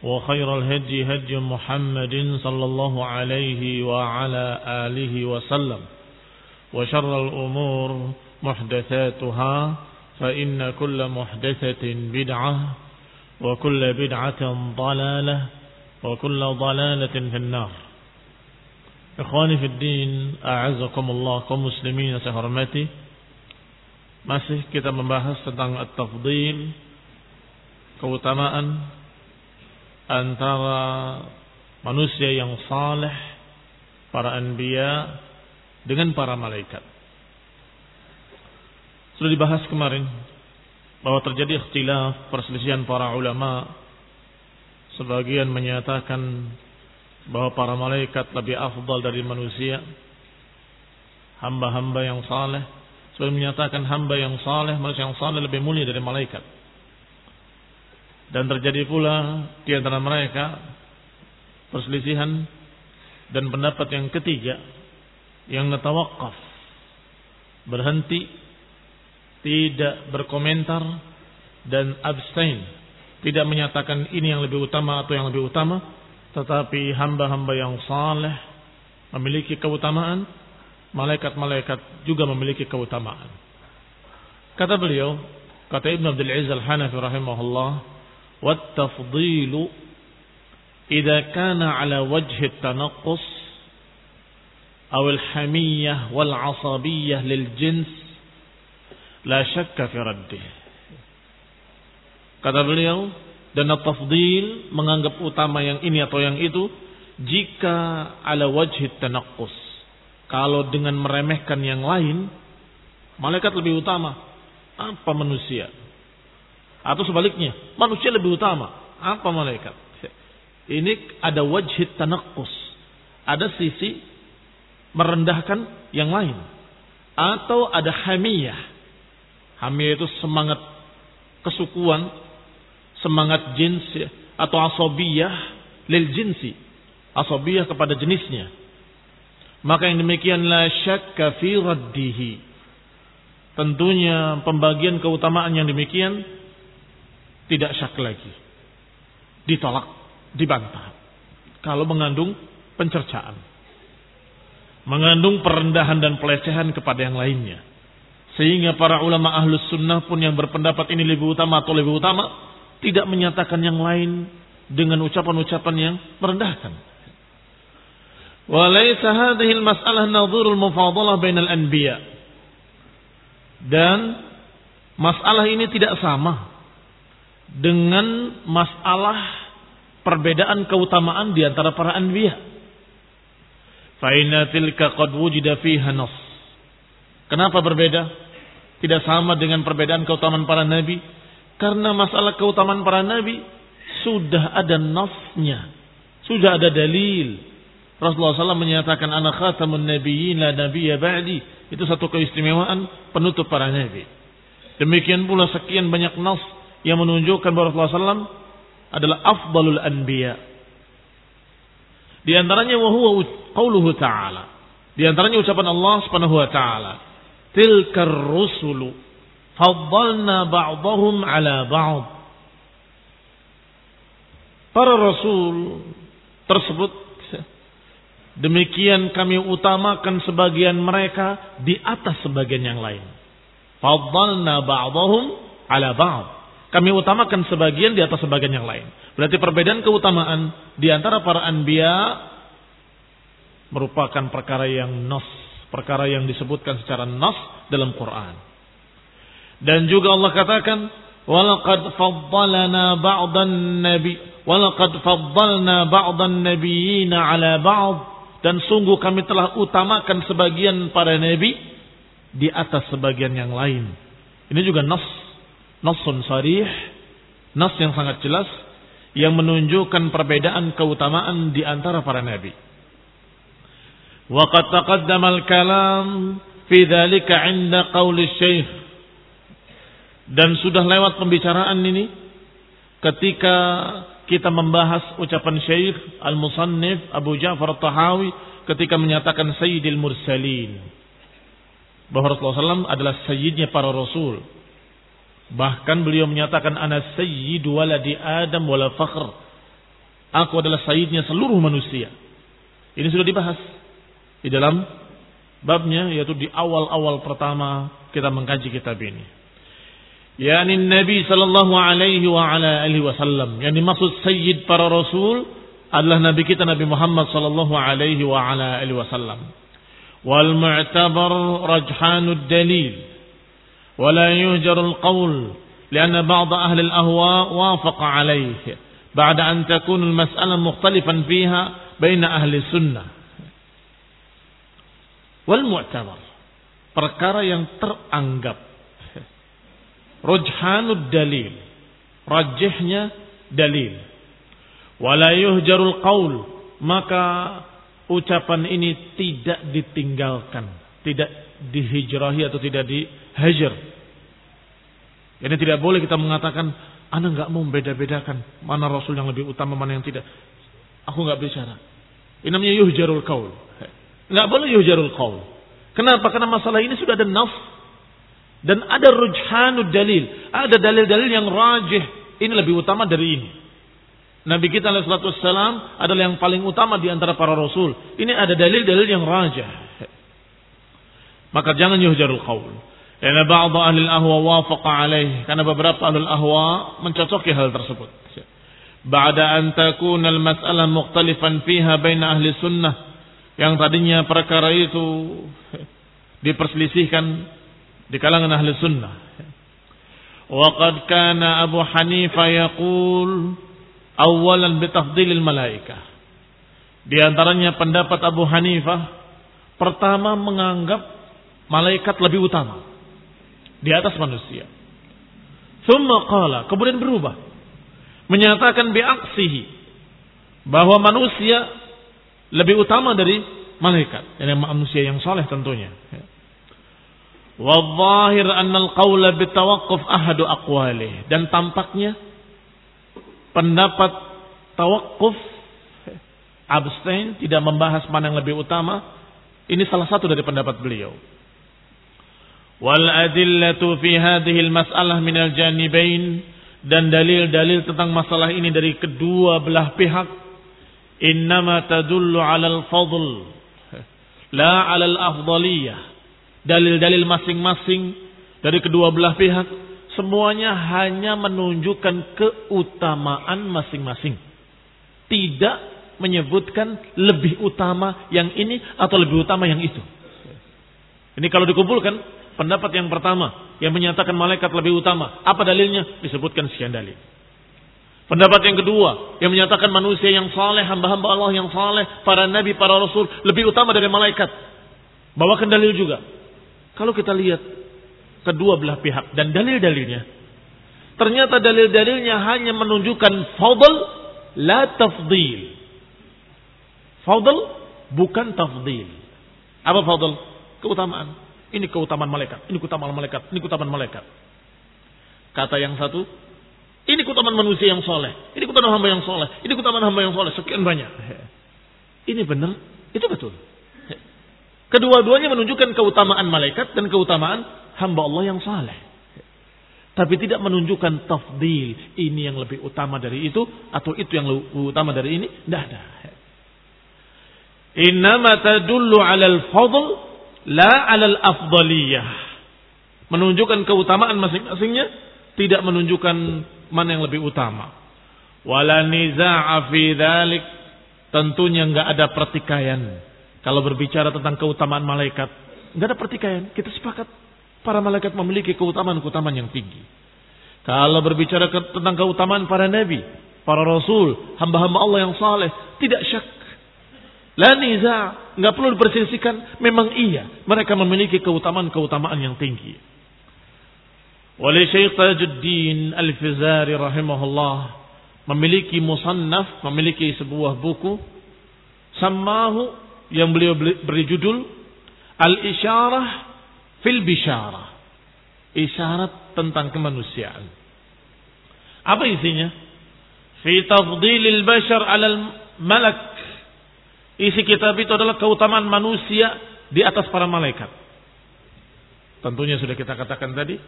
وخير الهدي هدي محمد صلى الله عليه وعلى آله وسلم وشر الأمور محدثاتها فإن كل محدثة بدعة وكل بدعة ضلالة وكل ضلالة في النار. إخواني في الدين أعزكم الله saya hormati. Masih kita membahas tentang at-tafdil keutamaan antara manusia yang saleh, para anbiya dengan para malaikat. Sudah dibahas kemarin bahwa terjadi ikhtilaf perselisihan para ulama. Sebagian menyatakan bahwa para malaikat lebih afdal dari manusia. Hamba-hamba yang saleh. Sebagian menyatakan hamba yang saleh, manusia yang saleh lebih mulia dari malaikat. Dan terjadi pula di antara mereka perselisihan dan pendapat yang ketiga yang netawakaf berhenti tidak berkomentar dan abstain tidak menyatakan ini yang lebih utama atau yang lebih utama tetapi hamba-hamba yang saleh memiliki keutamaan malaikat-malaikat juga memiliki keutamaan. Kata beliau kata Ibn Abdul Aziz Al-Hanafi rahimahullah والتفضيل إذا كان على وجه التنقص أو الحمية والعصبية للجنس لا شك في رده kata beliau dan tafdil menganggap utama yang ini atau yang itu jika ala wajhi tanaqqus kalau dengan meremehkan yang lain malaikat lebih utama apa manusia Atau sebaliknya, manusia lebih utama. Apa malaikat? Ini ada wajhid tanakus. Ada sisi merendahkan yang lain. Atau ada hamiyah. Hamiyah itu semangat kesukuan, semangat jins atau asobiyah lil jinsi. Asobiyah kepada jenisnya. Maka yang demikian la syakka fi raddihi. Tentunya pembagian keutamaan yang demikian tidak syak lagi. Ditolak, dibantah. Kalau mengandung pencercaan. Mengandung perendahan dan pelecehan kepada yang lainnya. Sehingga para ulama ahlus sunnah pun yang berpendapat ini lebih utama atau lebih utama. Tidak menyatakan yang lain dengan ucapan-ucapan yang merendahkan. Walaysa hadhihi al-mas'alah nadhurul mufadalah bainal anbiya. Dan masalah ini tidak sama dengan masalah perbedaan keutamaan di antara para anbiya. Fa inna tilka qad wujida. Kenapa berbeda? Tidak sama dengan perbedaan keutamaan para nabi karena masalah keutamaan para nabi sudah ada nasnya, Sudah ada dalil. Rasulullah SAW menyatakan anak khatamun nabiyyin la nabiyya ba'di. Itu satu keistimewaan penutup para nabi. Demikian pula sekian banyak nas yang menunjukkan bahwa Rasulullah SAW adalah afdalul anbiya. Di antaranya wa huwa qauluhu ta'ala. Di antaranya ucapan Allah Subhanahu wa taala. Tilkar rusulu faddalna ba'dahum ala ba'd. Para rasul tersebut demikian kami utamakan sebagian mereka di atas sebagian yang lain. Faddalna ba'dahum ala ba'd. Kami utamakan sebagian di atas sebagian yang lain. Berarti perbedaan keutamaan di antara para anbiya merupakan perkara yang nas, perkara yang disebutkan secara nas dalam Quran. Dan juga Allah katakan, "Walaqad faddalna ba'dan nabi, walaqad faddalna ba'dan nabiyina 'ala ba'd." Dan sungguh kami telah utamakan sebagian para nabi di atas sebagian yang lain. Ini juga nas, nasun sarih, nas yang sangat jelas yang menunjukkan perbedaan keutamaan di antara para nabi. Waqad taqaddama al-kalam fi dzalika 'inda qauli syekh. Dan sudah lewat pembicaraan ini ketika kita membahas ucapan Syekh Al-Musannif Abu Ja'far Tahawi ketika menyatakan Sayyidil Mursalin bahwa Rasulullah SAW adalah sayyidnya para rasul. Bahkan beliau menyatakan ana sayyidu waladi Adam wala fakhr. Aku adalah sayyidnya seluruh manusia. Ini sudah dibahas di dalam babnya yaitu di awal-awal pertama kita mengkaji kitab ini. Yani Nabi sallallahu alaihi wa ala alihi wasallam. Yani maksud sayyid para rasul adalah nabi kita Nabi Muhammad sallallahu alaihi wa ala alihi wasallam. Wal mu'tabar rajhanud dalil ولا يهجر القول لأن بعض أهل الأهواء وافق عليه بعد أن تكون المسألة مختلفا فيها بين أهل السنة والمعتبر perkara yang teranggap rujhanud dalil rajihnya dalil wala yuhjarul qaul maka ucapan ini tidak ditinggalkan, tidak dihijrahi atau tidak dihajar. Ini tidak boleh kita mengatakan, Anda nggak mau beda-bedakan mana Rasul yang lebih utama, mana yang tidak. Aku nggak bicara. Ini namanya yuhjarul qaul. Nggak boleh yuhjarul qaul. Kenapa? Karena masalah ini sudah ada naf dan ada rujhanud dalil, ada dalil-dalil yang rajih. Ini lebih utama dari ini. Nabi kita alaihissalam adalah yang paling utama di antara para rasul. Ini ada dalil-dalil yang rajah. Maka jangan yuhjarul qaul. Karena ba'd ahli ahwa wafaqa alaih. Karena beberapa ahli ahwa mencocoki hal tersebut. Ba'da an takuna al-mas'alah mukhtalifan fiha baina ahli sunnah. Yang tadinya perkara itu diperselisihkan di kalangan ahli sunnah. Waqad kana Abu Hanifah yaqul awalan bitafdilil malaika. Di antaranya pendapat Abu Hanifah pertama menganggap malaikat lebih utama di atas manusia. Thumma qala, kemudian berubah menyatakan biaksihi bahwa manusia lebih utama dari malaikat, ini manusia yang soleh tentunya. Wadzahir anna al-qawla bitawaqquf ahadu aqwalih dan tampaknya pendapat tawakuf abstain tidak membahas mana yang lebih utama ini salah satu dari pendapat beliau hadhihi al mas'alah min al janibain dan dalil-dalil tentang masalah ini dari kedua belah pihak innama tadullu ala al fadl la ala al afdaliyah dalil-dalil masing-masing dari kedua belah pihak semuanya hanya menunjukkan keutamaan masing-masing. Tidak menyebutkan lebih utama yang ini atau lebih utama yang itu. Ini kalau dikumpulkan pendapat yang pertama yang menyatakan malaikat lebih utama. Apa dalilnya? Disebutkan sekian dalil. Pendapat yang kedua yang menyatakan manusia yang saleh, hamba-hamba Allah yang saleh, para nabi, para rasul lebih utama dari malaikat. Bawakan dalil juga. Kalau kita lihat kedua belah pihak dan dalil-dalilnya. Ternyata dalil-dalilnya hanya menunjukkan fadl la tafdil. Fadl bukan tafdil. Apa fadl? Keutamaan. Ini keutamaan malaikat, ini keutamaan malaikat, ini keutamaan malaikat. Kata yang satu, ini keutamaan manusia yang soleh, ini keutamaan hamba yang soleh, ini keutamaan hamba yang soleh, sekian banyak. Ini benar, itu betul. Kedua-duanya menunjukkan keutamaan malaikat dan keutamaan hamba Allah yang saleh. Tapi tidak menunjukkan tafdil. Ini yang lebih utama dari itu. Atau itu yang lebih utama dari ini. Tidak ada. Innama tadullu alal fadl. La alal afdaliyah. Menunjukkan keutamaan masing-masingnya. Tidak menunjukkan mana yang lebih utama. Wala niza'a fi dhalik. Tentunya nggak ada pertikaian kalau berbicara tentang keutamaan malaikat, nggak ada pertikaian. Kita sepakat para malaikat memiliki keutamaan-keutamaan yang tinggi. Kalau berbicara tentang keutamaan para nabi, para rasul, hamba-hamba Allah yang saleh, tidak syak. La niza, nggak perlu diperselisihkan. Memang iya, mereka memiliki keutamaan-keutamaan yang tinggi. Oleh Syekh Tajuddin Al-Fizari rahimahullah memiliki musannaf, memiliki sebuah buku samahu yang beliau beri judul Al-Isyarah fil Bisyarah. Isyarat tentang kemanusiaan. Apa isinya? Fi tafdilil bashar alal malak. Isi kitab itu adalah keutamaan manusia di atas para malaikat. Tentunya sudah kita katakan tadi,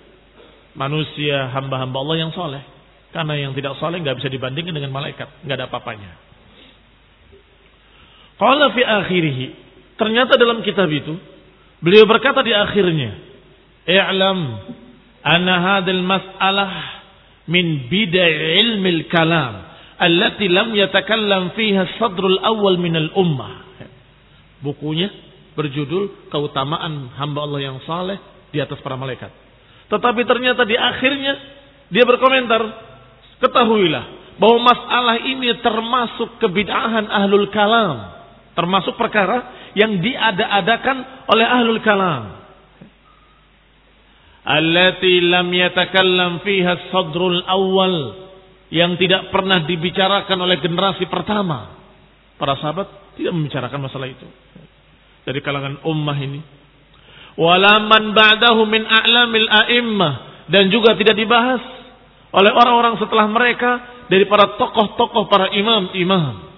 manusia hamba-hamba Allah yang soleh. Karena yang tidak soleh nggak bisa dibandingkan dengan malaikat, nggak ada apa-apanya. Qala fi akhirih. Ternyata dalam kitab itu beliau berkata di akhirnya, "I'lam anna hadhil mas'alah min bidai ilmi kalam allati lam yatakallam fiha sadrul awal min al ummah." Bukunya berjudul Keutamaan Hamba Allah yang Saleh di atas para malaikat. Tetapi ternyata di akhirnya dia berkomentar, ketahuilah bahwa masalah ini termasuk kebid'ahan ahlul kalam Termasuk perkara yang diada-adakan oleh ahlul kalam. Allati lam yatakallam fiha sadrul awal. Yang tidak pernah dibicarakan oleh generasi pertama. Para sahabat tidak membicarakan masalah itu. Dari kalangan ummah ini. Walaman ba'dahu min a'lamil a'immah. Dan juga tidak dibahas oleh orang-orang setelah mereka dari para tokoh-tokoh para imam-imam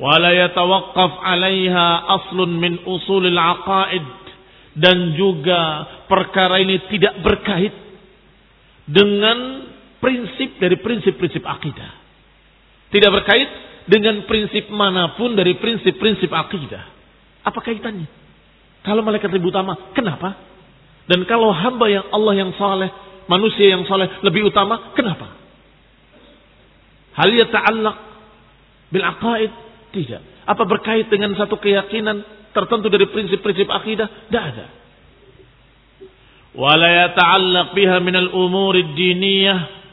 wala yatawaqqaf 'alaiha aslun min usulil aqaid dan juga perkara ini tidak berkait dengan prinsip dari prinsip-prinsip akidah. Tidak berkait dengan prinsip mana pun dari prinsip-prinsip akidah. Apa kaitannya? Kalau malaikat lebih utama, kenapa? Dan kalau hamba yang Allah yang saleh, manusia yang saleh lebih utama, kenapa? Hal yata'allaq bil aqaid tidak. Apa berkait dengan satu keyakinan tertentu dari prinsip-prinsip akidah? Tidak ada. Wala yata'allaq biha minal umur diniyah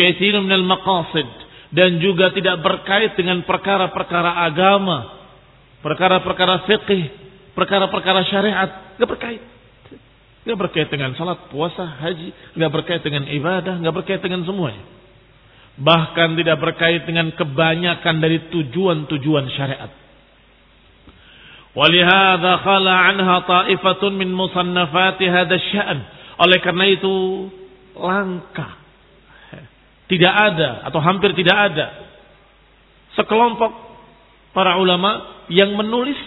kathir minal maqasid dan juga tidak berkait dengan perkara-perkara agama, perkara-perkara fikih, perkara-perkara syariat, enggak berkait. Enggak berkait dengan salat, puasa, haji, enggak berkait dengan ibadah, enggak berkait dengan semuanya bahkan tidak berkait dengan kebanyakan dari tujuan-tujuan syariat. Walihada khala anha ta'ifatun min musannafati hadha sya'an. Oleh karena itu langka. Tidak ada atau hampir tidak ada sekelompok para ulama yang menulis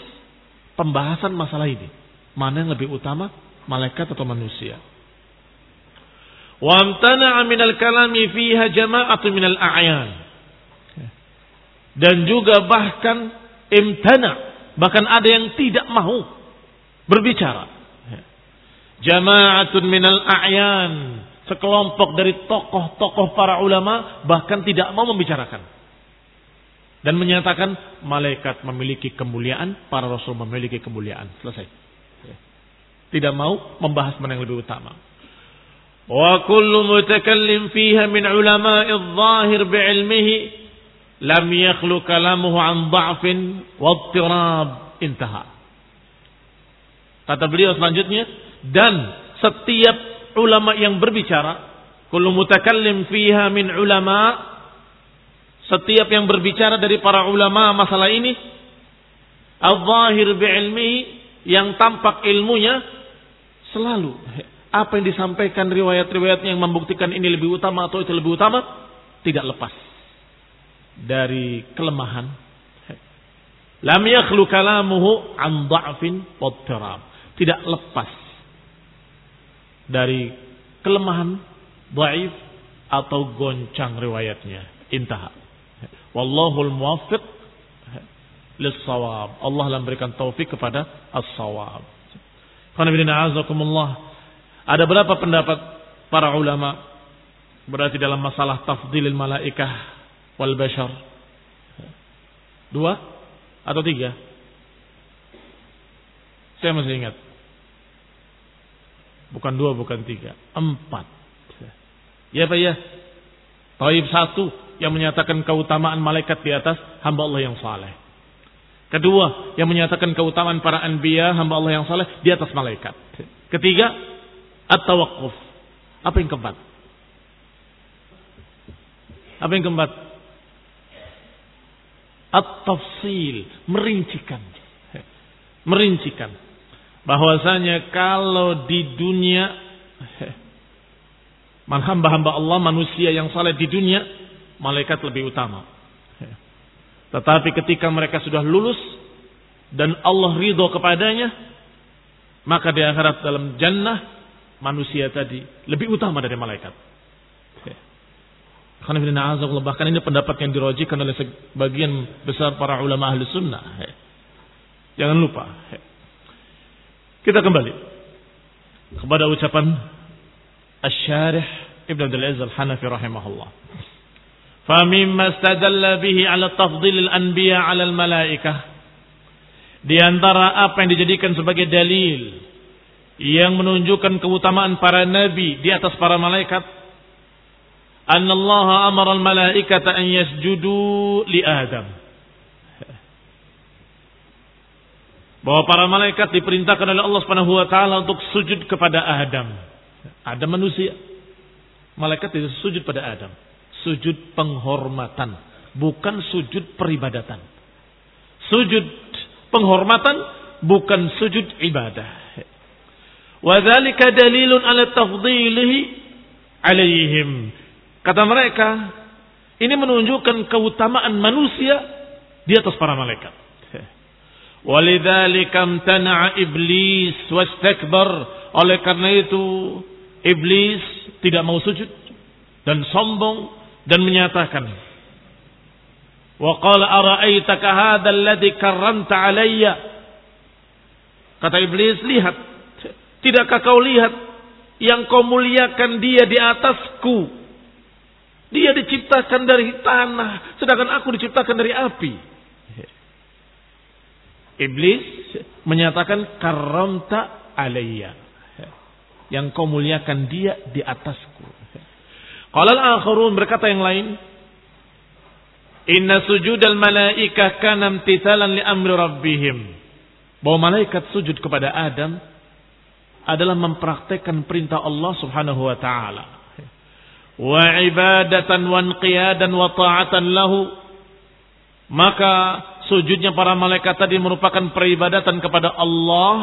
pembahasan masalah ini. Mana yang lebih utama, malaikat atau manusia? Wamtana'a minal kalami fiha jama'atu minal a'yan. Dan juga bahkan imtana. Bahkan ada yang tidak mau berbicara. Jama'atun minal a'yan sekelompok dari tokoh-tokoh para ulama bahkan tidak mau membicarakan dan menyatakan malaikat memiliki kemuliaan, para rasul memiliki kemuliaan. Selesai. Tidak mau membahas mana yang lebih utama. Wa kullu mutakallim fiha min ulama'i adh-dhahir bi'ilmihi lam yakhlu kalamuhu an dha'fin wa ittirab. Intaha. Kata beliau selanjutnya, dan setiap ulama yang berbicara kullu mutakallim fiha min ulama setiap yang berbicara dari para ulama masalah ini al-zahir bi'ilmi yang tampak ilmunya selalu. Apa yang disampaikan riwayat-riwayatnya yang membuktikan ini lebih utama atau itu lebih utama tidak lepas dari kelemahan. Lam yakhlu kalamuhu an tidak lepas dari kelemahan dhaif atau goncang riwayatnya intaha Wallahul muwaffiq lis-shawab. Allah yang memberikan taufik kepada as-shawab. Ada berapa pendapat para ulama berarti dalam masalah tafdilil malaikah wal bashar? Dua atau tiga? Saya masih ingat. Bukan dua, bukan tiga. Empat. Ya Pak ya. Taib satu yang menyatakan keutamaan malaikat di atas hamba Allah yang saleh. Kedua, yang menyatakan keutamaan para anbiya, hamba Allah yang saleh di atas malaikat. Ketiga, at-tawaqquf. Apa yang keempat? Apa yang keempat? At-tafsil, merincikan. Merincikan. Bahwasanya kalau di dunia hamba-hamba Allah manusia yang saleh di dunia malaikat lebih utama. Tetapi ketika mereka sudah lulus dan Allah ridho kepadanya, maka di akhirat dalam jannah manusia tadi lebih utama dari malaikat. Bahkan ini pendapat yang dirojikan oleh sebagian besar para ulama ahli sunnah. Jangan lupa. Kita kembali kepada ucapan Asy-Syarih Ibn Abdul Aziz Al-Hanafi rahimahullah. فمما استدل به على تفضيل الأنبياء على الملائكة di antara apa yang dijadikan sebagai dalil yang menunjukkan keutamaan para nabi di atas para malaikat Allah amara al-malaikata an yasjudu li Adam Bahwa para malaikat diperintahkan oleh Allah Subhanahu wa taala untuk sujud kepada Adam Adam manusia malaikat tidak sujud pada Adam sujud penghormatan, bukan sujud peribadatan. Sujud penghormatan bukan sujud ibadah. Wadzalika dalilun ala tafdhilihi alaihim. Kata mereka, ini menunjukkan keutamaan manusia di atas para malaikat. Walidzalika amtana'a iblis wastakbar. Oleh karena itu iblis tidak mau sujud dan sombong dan menyatakan wa qala ara'aitaka hadzal ladzi karramta alayya? Kata iblis lihat tidakkah kau lihat yang kau muliakan dia di atasku? Dia diciptakan dari tanah sedangkan aku diciptakan dari api iblis menyatakan karamta alayya yang kau muliakan dia di atasku Qala al-akharun berkata yang lain, Inna sujudal malaikah kana imtithalan li amri rabbihim. Bahwa malaikat sujud kepada Adam adalah mempraktekkan perintah Allah Subhanahu wa taala. Wa ibadatan wa inqiyadan wa ta'atan lahu. Maka sujudnya para malaikat tadi merupakan peribadatan kepada Allah,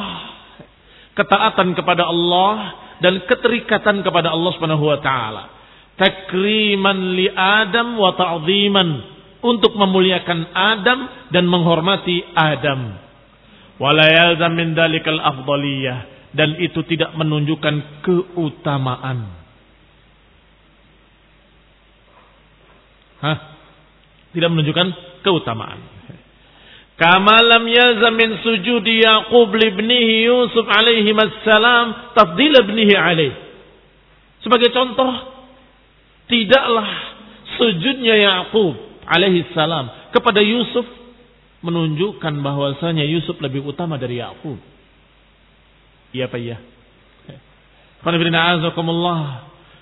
ketaatan kepada Allah dan keterikatan kepada Allah Subhanahu wa taala takriman li Adam wa ta'ziman untuk memuliakan Adam dan menghormati Adam. Wala min dalikal afdaliyah dan itu tidak menunjukkan keutamaan. Hah? Tidak menunjukkan keutamaan. Kama lam yalzam min sujudi Yaqub libnihi Yusuf alaihi assalam tafdil ibnihi alaih. Sebagai contoh Tidaklah sujudnya Yakub alaihi salam kepada Yusuf menunjukkan bahwasanya Yusuf lebih utama dari Yakub. Iya Pak ya.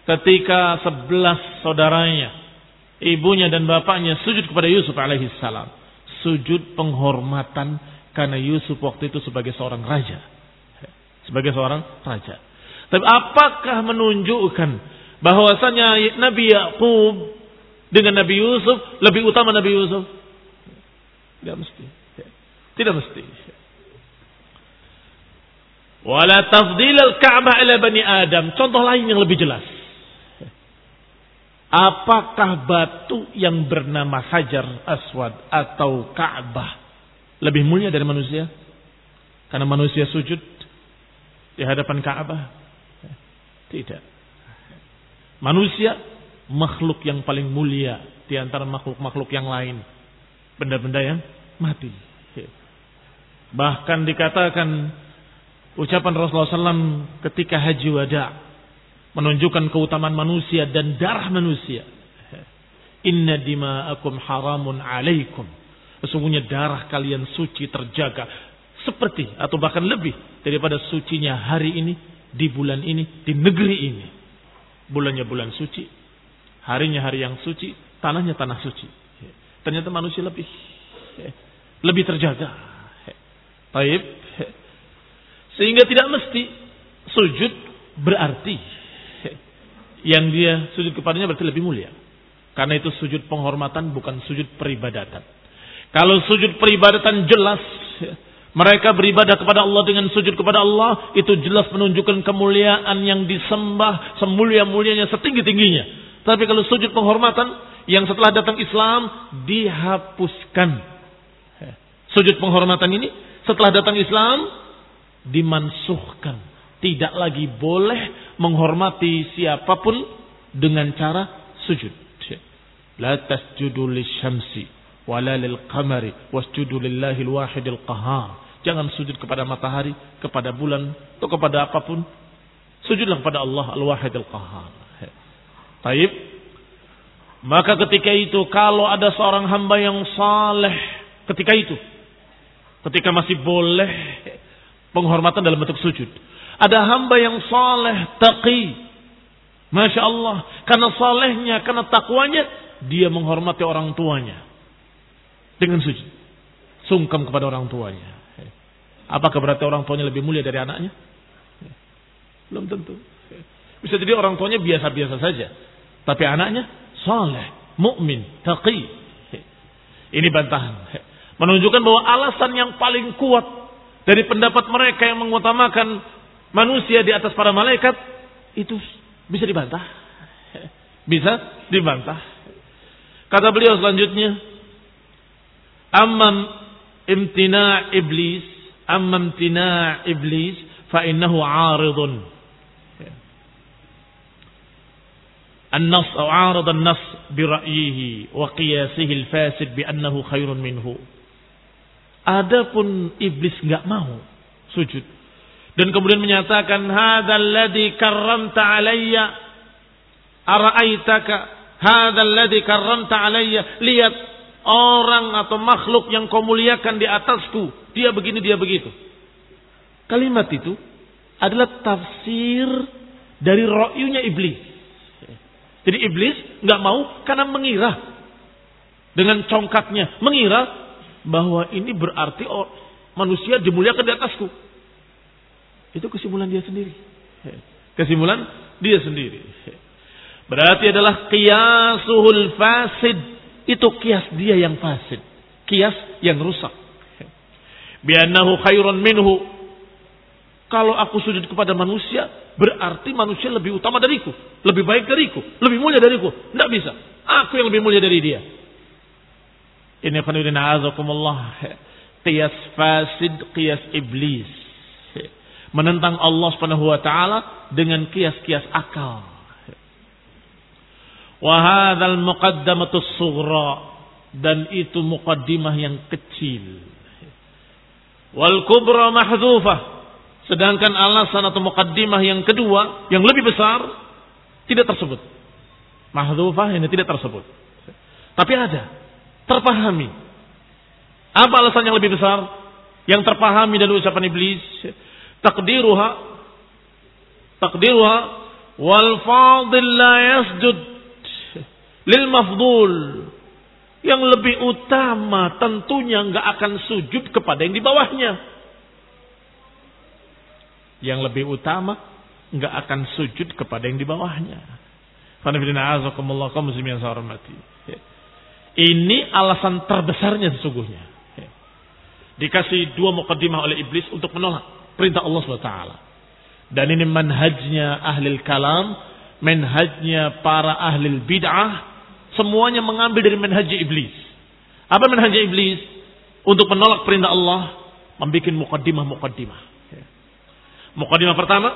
Ketika sebelas saudaranya, ibunya dan bapaknya sujud kepada Yusuf alaihi salam. Sujud penghormatan karena Yusuf waktu itu sebagai seorang raja. Sebagai seorang raja. Tapi apakah menunjukkan bahwasanya Nabi Yakub dengan Nabi Yusuf lebih utama Nabi Yusuf? Tidak mesti. Tidak mesti. Wala tafdil al-Ka'bah ila bani Adam. Contoh lain yang lebih jelas. Apakah batu yang bernama Hajar Aswad atau Ka'bah lebih mulia dari manusia? Karena manusia sujud di hadapan Ka'bah? Tidak. Manusia makhluk yang paling mulia di antara makhluk-makhluk yang lain. Benda-benda yang mati. Bahkan dikatakan ucapan Rasulullah SAW ketika haji wada menunjukkan keutamaan manusia dan darah manusia. Inna dima'akum haramun alaikum. Sesungguhnya darah kalian suci terjaga seperti atau bahkan lebih daripada sucinya hari ini di bulan ini di negeri ini. Bulannya bulan suci, harinya hari yang suci, tanahnya tanah suci. Ternyata manusia lebih lebih terjaga. Taib sehingga tidak mesti sujud berarti yang dia sujud kepadanya berarti lebih mulia. Karena itu sujud penghormatan bukan sujud peribadatan. Kalau sujud peribadatan jelas mereka beribadah kepada Allah dengan sujud kepada Allah itu jelas menunjukkan kemuliaan yang disembah semulia-mulianya setinggi-tingginya. Tapi kalau sujud penghormatan yang setelah datang Islam dihapuskan. Sujud penghormatan ini setelah datang Islam dimansuhkan. Tidak lagi boleh menghormati siapa pun dengan cara sujud. La tasjudu lisyamsi wala lil qamari wasjudu lillahi al qahar. Jangan sujud kepada matahari, kepada bulan, atau kepada apa pun. Sujudlah kepada Allah al-wahid al-qahar. Taib. Maka ketika itu kalau ada seorang hamba yang saleh ketika itu ketika masih boleh Penghormatan dalam bentuk sujud. Ada hamba yang saleh, taqi. Masya Allah. Karena salehnya, karena takwanya, dia menghormati orang tuanya. Dengan sujud. Sungkem kepada orang tuanya. Apakah berarti orang tuanya lebih mulia dari anaknya? Belum tentu. Bisa jadi orang tuanya biasa-biasa saja. Tapi anaknya saleh, mukmin, taqi. Ini bantahan. Menunjukkan bahwa alasan yang paling kuat dari pendapat mereka yang mengutamakan manusia di atas para malaikat itu bisa dibantah. Bisa dibantah. Kata beliau selanjutnya, "Amman imtina iblis, amman imtina iblis fa innahu 'aridun." النص أو عارض النص برأيه وقياسه الفاسد بأنه خير منه Adapun iblis nggak mau sujud dan kemudian menyatakan hadzal ladzi karramta alayya araaitaka? Hadzal ladzi karramta alayya lihat orang atau makhluk yang kau muliakan di atasku dia begini dia begitu. Kalimat itu adalah tafsir dari ro'yunya iblis. Jadi iblis nggak mau karena mengira. Dengan congkaknya mengira bahwa ini berarti manusia dimuliakan di atasku. Itu kesimpulan dia sendiri. Kesimpulan dia sendiri. Berarti adalah qiyasuhul fasid. Itu kias dia yang fasid. Kias yang rusak. Biannahu khairun minhu. Kalau aku sujud kepada manusia, berarti manusia lebih utama dariku. Lebih baik dariku. Lebih mulia dariku. Tidak bisa. Aku yang lebih mulia dari dia. Ini khonudin azakumullah. Qiyas fasid, qiyas iblis. Menentang Allah subhanahu wa ta'ala dengan kias-kias akal. Wahadal muqaddamatus sughra. Dan itu muqaddimah yang kecil. Wal kubra mahdhufah. Sedangkan alasan atau muqaddimah yang kedua, yang lebih besar, tidak tersebut. Mahdhufah ini tidak tersebut. Tapi ada terpahami. Apa alasan yang lebih besar? Yang terpahami dari ucapan iblis. Takdiruha. Takdiruha. Wal fadil la yasjud. Lil mafdul. Yang lebih utama tentunya nggak akan sujud kepada yang di bawahnya. Yang lebih utama nggak akan sujud kepada yang di bawahnya. Ini alasan terbesarnya sesungguhnya. Dikasih dua mukaddimah oleh iblis untuk menolak perintah Allah SWT. Dan ini manhajnya ahli kalam, manhajnya para ahli bid'ah, semuanya mengambil dari manhaj iblis. Apa manhaj iblis? Untuk menolak perintah Allah, membuat mukaddimah-mukaddimah. Mukaddimah pertama,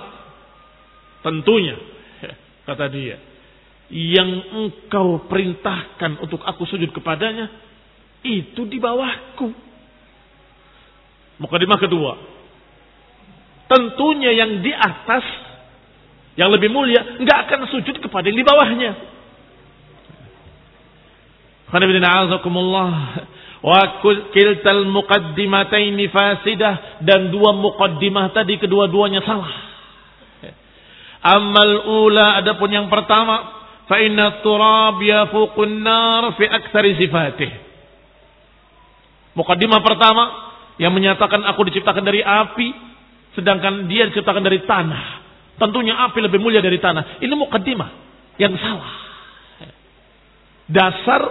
tentunya, kata dia, yang engkau perintahkan untuk aku sujud kepadanya, itu di bawahku. Mukadimah kedua. Tentunya yang di atas yang lebih mulia nggak akan sujud kepada yang di bawahnya. Wa kiltal muqaddimataini fasidah dan dua muqaddimah tadi kedua-duanya salah. Amal ula adapun yang pertama fa inna turab yafuqun nar fi aktsari sifatih. Muqaddimah pertama yang menyatakan aku diciptakan dari api sedangkan dia diciptakan dari tanah. Tentunya api lebih mulia dari tanah. Ini mukaddimah yang salah. Dasar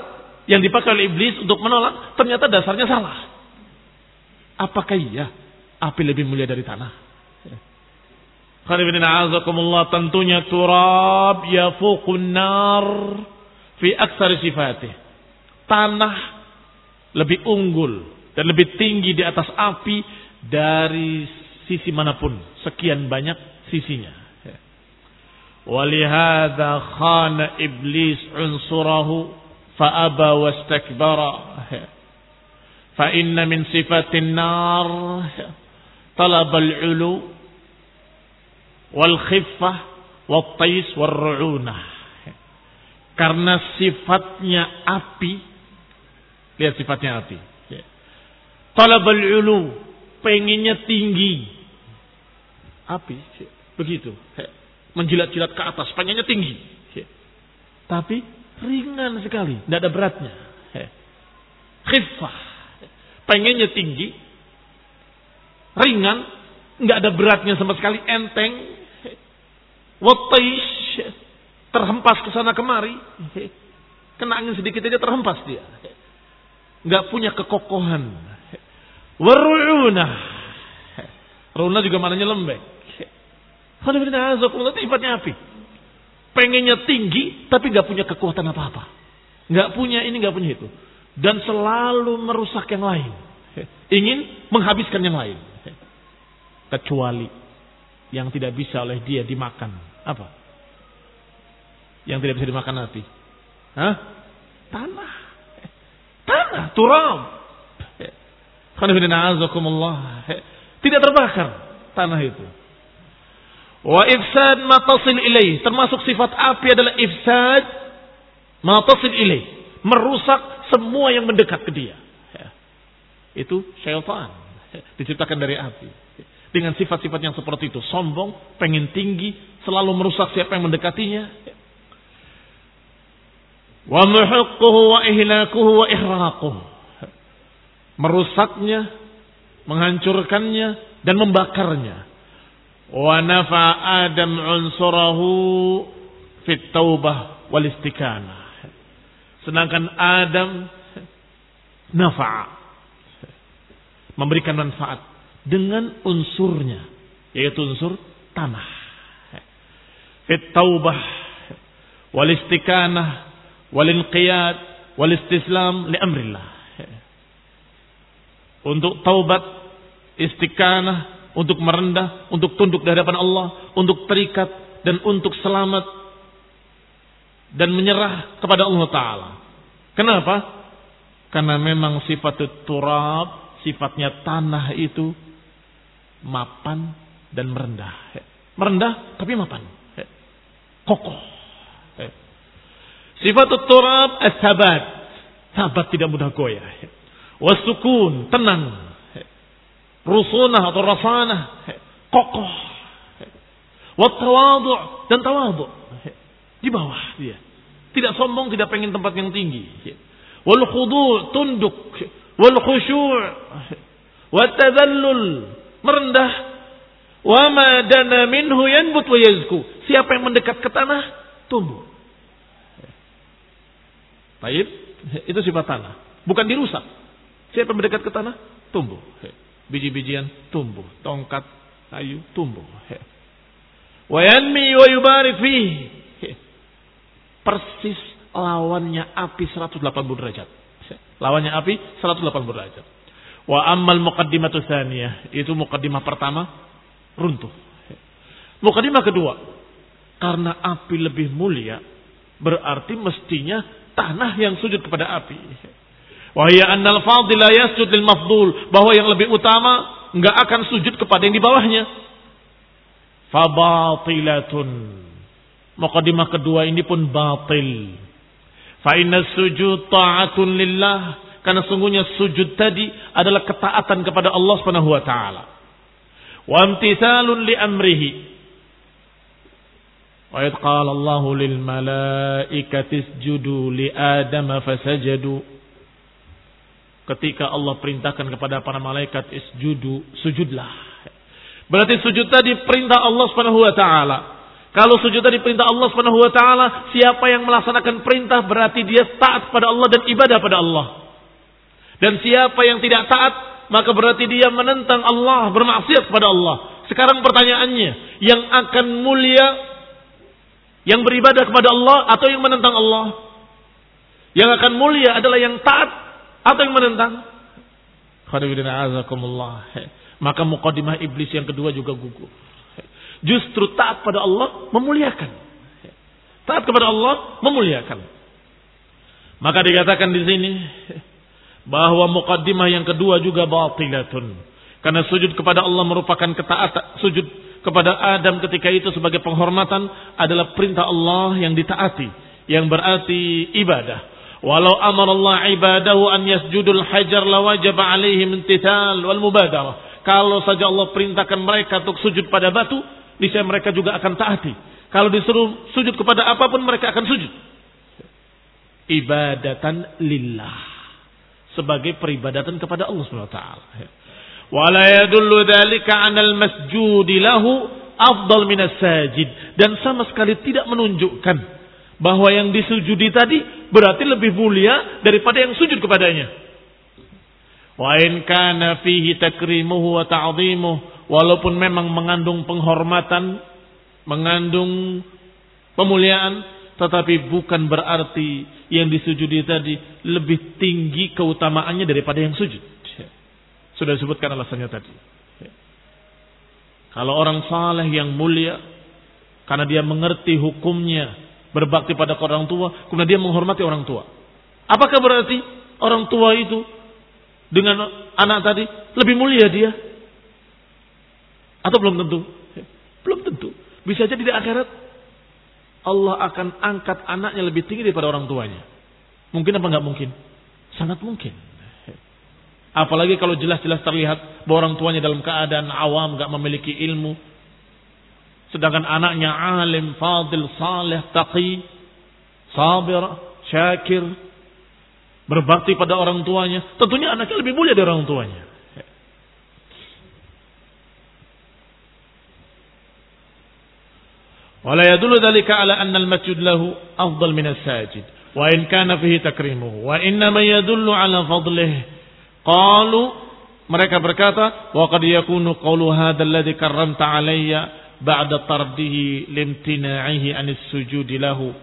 yang dipakai oleh iblis untuk menolak ternyata dasarnya salah. Apakah iya api lebih mulia dari tanah? tentunya turab yafuqun nar fi aksari sifatih. Tanah lebih unggul dan lebih tinggi di atas api dari sisi mana pun sekian banyak sisinya. Walihada khana iblis unsurahu faaba wastakbara fa inna min sifatin nar talab al-ulu wal khiffah wal tais wal ru'unah karena sifatnya api lihat sifatnya api. Talabal ulu. Pengennya tinggi. Api. Begitu. Menjilat-jilat ke atas. Pengennya tinggi. Tapi ringan sekali. Tidak ada beratnya. Khifah. Pengennya tinggi. Ringan. Nggak ada beratnya sama sekali. Enteng. Wataish. Terhempas ke sana kemari. Kena angin sedikit aja terhempas dia. Nggak punya kekokohan Waruna. Runa juga maknanya lembek. Alhamdulillah, sifatnya api. Pengennya tinggi, tapi nggak punya kekuatan apa-apa. Nggak punya ini, nggak punya itu. Dan selalu merusak yang lain. Ingin menghabiskan yang lain. Kecuali yang tidak bisa oleh dia dimakan. Apa? Yang tidak bisa dimakan nanti. Hah? Tanah. Tanah, turam. Tidak terbakar tanah itu. Wa ifsad matasil ilaih. Termasuk sifat api adalah ifsad matasil ilaih. Merusak semua yang mendekat ke dia. Itu syaitan. Diciptakan dari api. Dengan sifat-sifat yang seperti itu. Sombong, pengen tinggi, selalu merusak siapa yang mendekatinya. Wa muhuquhu wa ihlakuhu wa ihraquhu merusaknya, menghancurkannya dan membakarnya. Wa nafa Adam unsurahu fit taubah wal istiqamah. Sedangkan Adam nafa memberikan manfaat dengan unsurnya yaitu unsur tanah. Fit taubah wal istiqamah wal inqiyad wal istislam li amrillah untuk taubat, istiqanah, untuk merendah, untuk tunduk di hadapan Allah, untuk terikat dan untuk selamat dan menyerah kepada Allah taala. Kenapa? Karena memang sifat turab, sifatnya tanah itu mapan dan merendah. Merendah tapi mapan. Kokoh. Sifat turab as-sabat. Sabat tidak mudah goyah wasukun, tenang. Rusunah atau rasanah, kokoh. Wattawadu dan tawadu. Di bawah dia. Tidak sombong, tidak pengen tempat yang tinggi. Wal khudu' tunduk. Wal khusyu' Watadallul merendah. Wa ma dana minhu yanbut wa yazku. Siapa yang mendekat ke tanah, tumbuh. Baik, Itu sifat tanah. Bukan dirusak. Siapa mendekat ke tanah? Tumbuh. Biji-bijian tumbuh. Tongkat, kayu tumbuh. Wayanmi wa yubarik Persis lawannya api 180 derajat. Lawannya api 180 derajat. Wa ammal muqaddimatu tsaniyah, itu muqaddimah pertama runtuh. Muqaddimah kedua, karena api lebih mulia, berarti mestinya tanah yang sujud kepada api. Wahya annal fadila yasjud lil mafdul, bahwa yang lebih utama enggak akan sujud kepada yang di bawahnya. Fabatilatun. Muqaddimah kedua ini pun batil. Fa inna sujud ta'atun lillah. Karena sungguhnya sujud tadi adalah ketaatan kepada Allah Subhanahu wa taala. Wa imtithalun li amrihi. Wa qala Allah lil malaikati isjudu li Adam fasajadu. Ketika Allah perintahkan kepada para malaikat isjudu, sujudlah. Berarti sujud tadi perintah Allah Subhanahu wa taala. Kalau sujud tadi perintah Allah Subhanahu wa taala, siapa yang melaksanakan perintah berarti dia taat pada Allah dan ibadah pada Allah. Dan siapa yang tidak taat, maka berarti dia menentang Allah, bermaksiat kepada Allah. Sekarang pertanyaannya, yang akan mulia yang beribadah kepada Allah atau yang menentang Allah? Yang akan mulia adalah yang taat atau yang menentang? Maka mukadimah iblis yang kedua juga gugur. Justru taat pada Allah memuliakan. Taat kepada Allah memuliakan. Maka dikatakan di sini bahwa mukaddimah yang kedua juga batilatun. Karena sujud kepada Allah merupakan ketaatan. Sujud kepada Adam ketika itu sebagai penghormatan adalah perintah Allah yang ditaati. Yang berarti ibadah. Walau amar Allah ibadahu an yasjudul hajar lawajab alaihim intithal wal mubadarah. Kalau saja Allah perintahkan mereka untuk sujud pada batu, niscaya mereka juga akan taati. Kalau disuruh sujud kepada apa pun mereka akan sujud. Ibadatan lillah. Sebagai peribadatan kepada Allah Subhanahu wa taala. Wala yadullu dzalika 'anal masjudi lahu afdal minas sajid dan sama sekali tidak menunjukkan bahwa yang disujudi tadi berarti lebih mulia daripada yang sujud kepadanya. Wa in kana fihi takrimuhu wa ta'dhimuhu walaupun memang mengandung penghormatan, mengandung pemuliaan, tetapi bukan berarti yang disujudi tadi lebih tinggi keutamaannya daripada yang sujud. Sudah disebutkan alasannya tadi. Kalau orang saleh yang mulia, karena dia mengerti hukumnya, berbakti pada orang tua, kemudian dia menghormati orang tua. Apakah berarti orang tua itu dengan anak tadi lebih mulia dia atau belum tentu? Belum tentu. Bisa jadi di akhirat Allah akan angkat anaknya lebih tinggi daripada orang tuanya. Mungkin apa nggak mungkin? Sangat mungkin. Apalagi kalau jelas-jelas terlihat bahwa orang tuanya dalam keadaan awam, nggak memiliki ilmu. Sedangkan anaknya alim, fadil, saleh, taqi, sabir, syakir, berbakti pada orang tuanya. Tentunya anaknya lebih mulia dari orang tuanya. ولا يدل ذلك على أن al-masjid lahu afdal min as-sajid wa in kana fihi takrimuhu wa mereka berkata وقد يكون yakunu هذا الذي كرمت karramta ba'da tardihi limtina'ihi anis sujudi lahu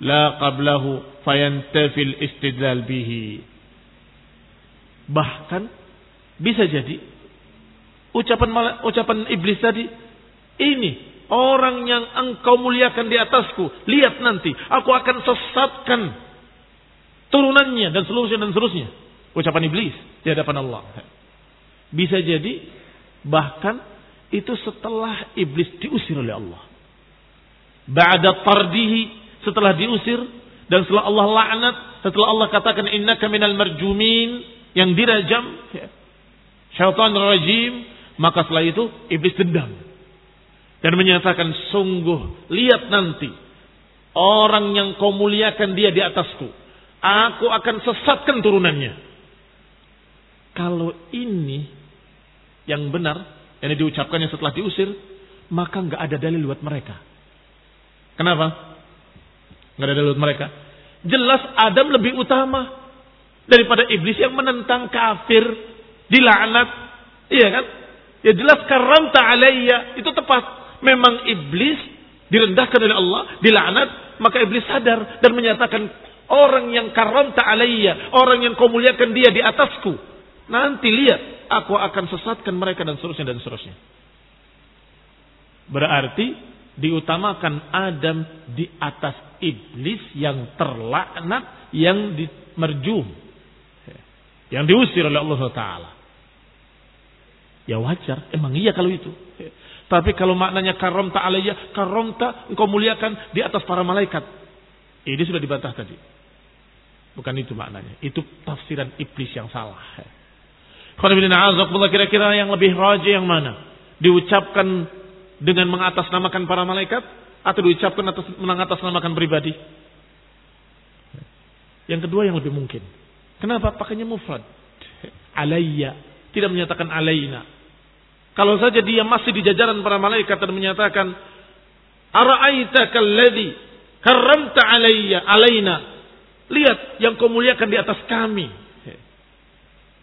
la qablahu fayantafi al-istidlal bihi bahkan bisa jadi ucapan ucapan iblis tadi ini Orang yang engkau muliakan di atasku. Lihat nanti. Aku akan sesatkan turunannya dan seluruhnya dan seterusnya. Ucapan iblis di hadapan Allah. Bisa jadi bahkan itu setelah iblis diusir oleh Allah. Ba'da tardihi setelah diusir dan setelah Allah laknat, setelah Allah katakan innaka minal marjumin yang dirajam, syaitan rajim, maka setelah itu iblis dendam dan menyatakan sungguh lihat nanti orang yang kau muliakan dia di atasku aku akan sesatkan turunannya kalau ini yang benar yang diucapkannya setelah diusir maka nggak ada dalil buat mereka kenapa nggak ada dalil buat mereka Jelas Adam lebih utama daripada iblis yang menentang kafir, dilaknat. Iya kan? Ya jelas karamta alayya itu tepat. Memang iblis direndahkan oleh Allah, dilaknat, maka iblis sadar dan menyatakan orang yang karamta alayya, orang yang kau muliakan dia di atasku. Nanti lihat, aku akan sesatkan mereka dan seterusnya dan seterusnya. Berarti diutamakan Adam di atas iblis yang terlaknat, yang dimerjum. Yang diusir oleh Allah Taala. Ya wajar, emang iya kalau itu. Tapi kalau maknanya karamta alayya, karamta engkau muliakan di atas para malaikat. Ini sudah dibantah tadi. Bukan itu maknanya. Itu tafsiran iblis yang salah. Kira-kira yang lebih raja yang mana? Diucapkan dengan mengatasnamakan para malaikat atau diucapkan atas mengatasnamakan pribadi? Yang kedua yang lebih mungkin. Kenapa pakainya mufrad? Alayya, tidak menyatakan alaina. Kalau saja dia masih di jajaran para malaikat dan menyatakan Ara'aita kalladhi karramta alayya alaina. Lihat yang kau muliakan di atas kami.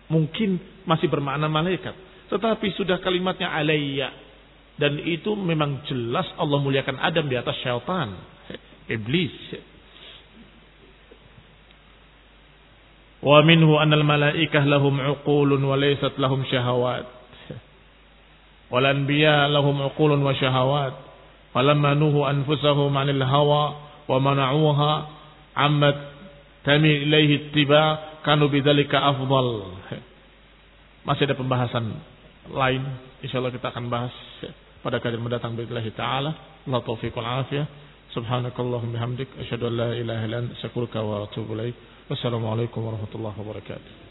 Mungkin masih bermakna malaikat. Tetapi sudah kalimatnya alayya. Dan itu memang jelas Allah muliakan Adam di atas syaitan. Iblis. Wa minhu anal malaikah lahum uqulun wa laysat lahum syahawat. Wal anbiya lahum uqulun wa syahawat. Falamma nuhu anfusahum 'anil hawa wa mana'uha 'ammat tami ilaihi ittiba kanu bidzalika afdal. Masih ada pembahasan lain. Insyaallah kita akan bahas pada kajian mendatang billahi taala. Allah taufiq wal afiyah. Subhanakallahumma bihamdik asyhadu an la ilaha illa anta astaghfiruka wa atubu. Wassalamualaikum warahmatullahi wabarakatuh.